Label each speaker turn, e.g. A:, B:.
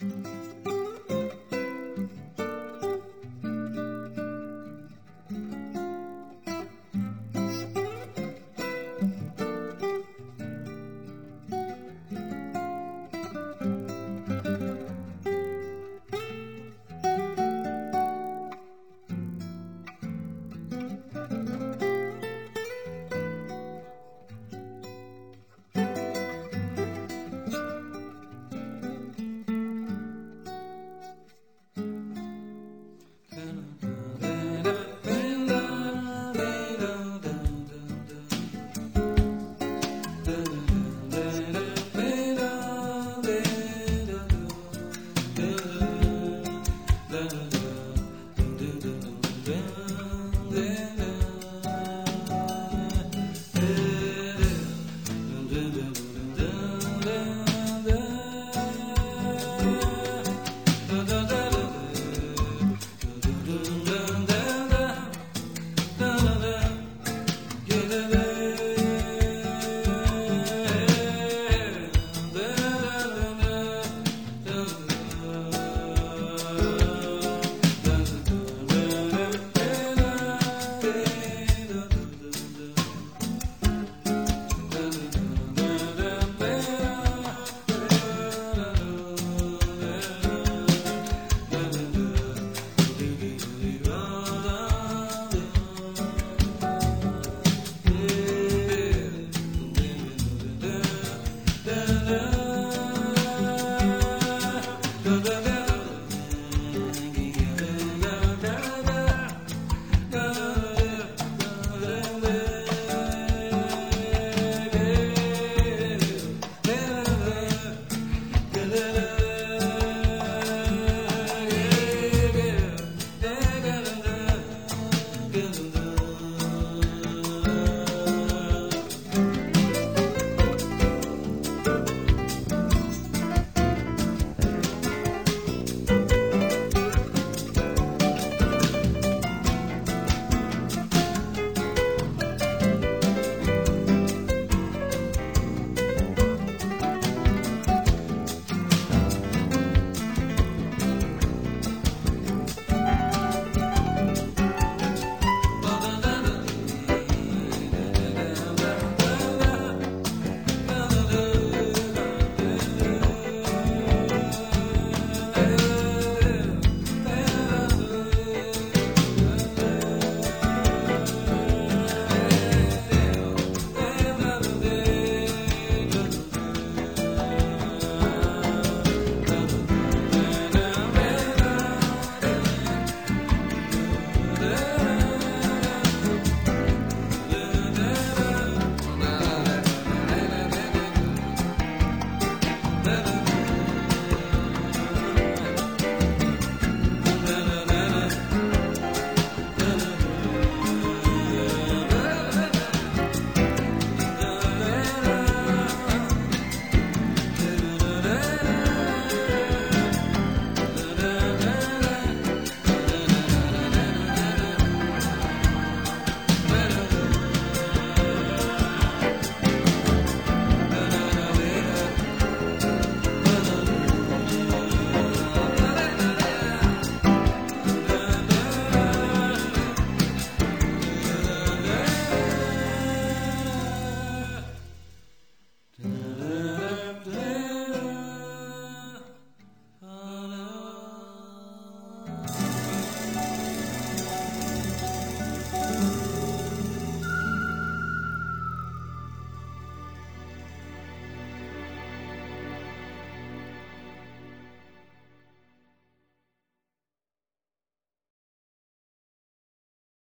A: Bye. the